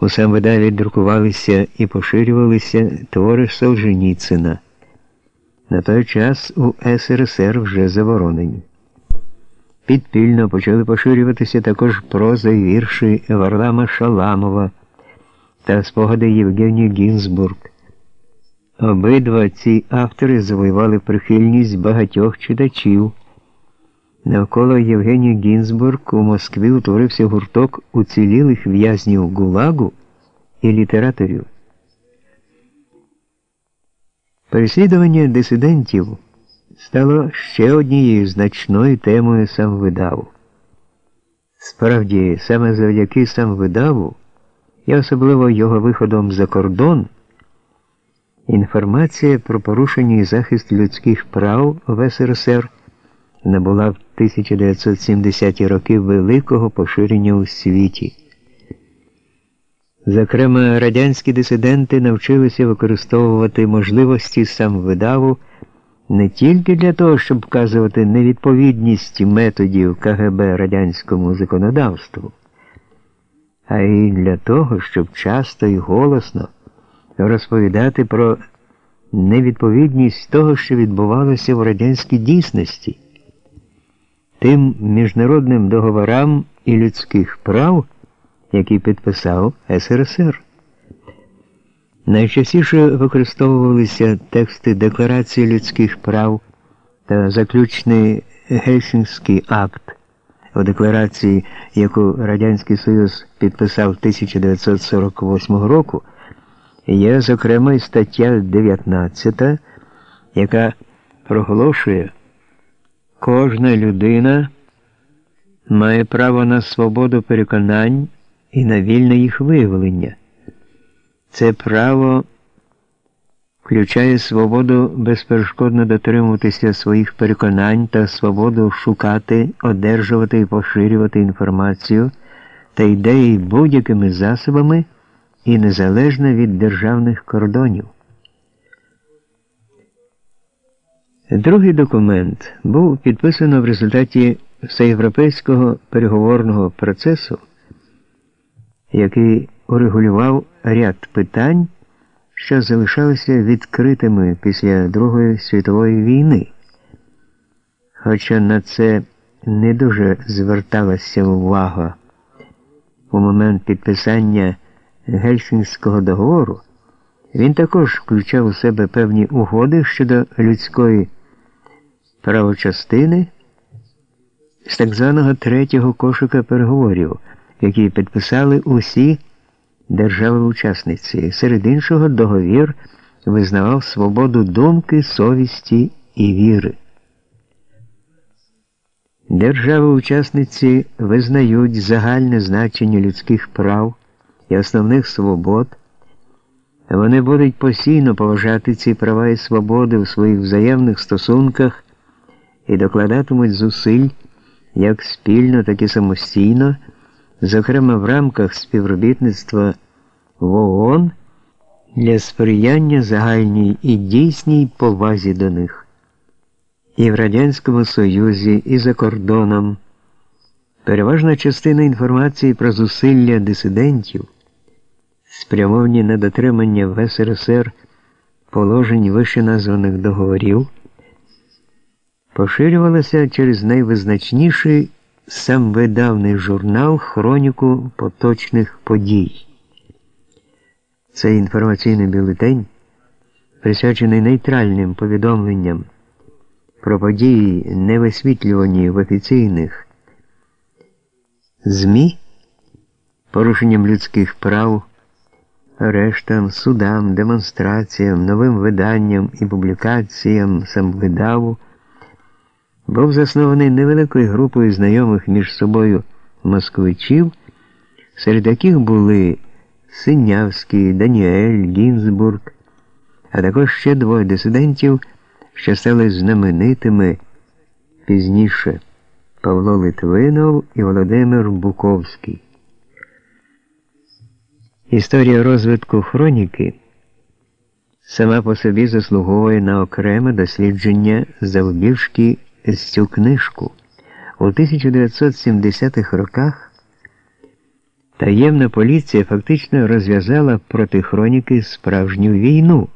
У самвидаві друкувалися і поширювалися твори Солженіцина. На той час у СРСР вже заборонені. Підпільно почали поширюватися також проза і вірші Варлама Шаламова та спогади Євгенії Гінзбург. Обидва ці автори завоювали прихильність багатьох читачів. Навколо Євгенії Гінзбург у Москві утворився гурток уцілілих в'язнів Гулагу і літераторів. Переслідування дисидентів стало ще однією значною темою самвидаву. Справді, саме завдяки самвидаву і особливо його виходом за кордон, інформація про порушення і захист людських прав в СРСР набула в 1970-ті роки великого поширення у світі. Зокрема, радянські дисиденти навчилися використовувати можливості самвидаву не тільки для того, щоб вказувати невідповідність методів КГБ радянському законодавству, а й для того, щоб часто і голосно розповідати про невідповідність того, що відбувалося в радянській дійсності, тим міжнародним договорам і людських прав, які підписав СРСР. Найчастіше використовувалися тексти Декларації людських прав та заключний Гельсінський акт у декларації, яку Радянський Союз підписав 1948 року, є, зокрема, і стаття 19, яка проголошує, кожна людина має право на свободу переконань і на вільне їх виявлення. Це право включає свободу безперешкодно дотримуватися своїх переконань та свободу шукати, одержувати і поширювати інформацію та ідеї будь-якими засобами і незалежно від державних кордонів. Другий документ був підписано в результаті всеєвропейського переговорного процесу, який урегулював ряд питань, що залишалися відкритими після Другої світової війни. Хоча на це не дуже зверталася увага у момент підписання Гельсінського договору, він також включав у себе певні угоди щодо людської правочастини з так званого третього кошика переговорів, які підписали усі держави-учасниці. Серед іншого, договір визнавав свободу думки, совісті і віри. Держави-учасниці визнають загальне значення людських прав і основних свобод. Вони будуть постійно поважати ці права і свободи у своїх взаємних стосунках і докладатимуть зусиль як спільно, так і самостійно зокрема в рамках співробітництва в ООН для сприяння загальній і дійсній повазі до них. І в Радянському Союзі, і за кордоном переважна частина інформації про зусилля дисидентів, спрямовані на дотримання в СРСР положень вищеназваних договорів, поширювалася через найвизначніший сам видавний журнал Хроніку поточних подій. Цей інформаційний бюлетень, присвячений нейтральним повідомленням про події, не висвітлювані в офіційних ЗМІ, порушенням людських прав, арештам, судам, демонстраціям, новим виданням і публікаціям самвидаву був заснований невеликою групою знайомих між собою москвичів, серед яких були Синявський, Даніель, Гінзбург, а також ще двоє дисидентів, що стали знаменитими пізніше Павло Литвинов і Володимир Буковський. Історія розвитку хроніки сама по собі заслуговує на окреме дослідження завбільшки цю книжку у 1970-х роках Таємна поліція фактично розв'язала проти хроніки справжню війну.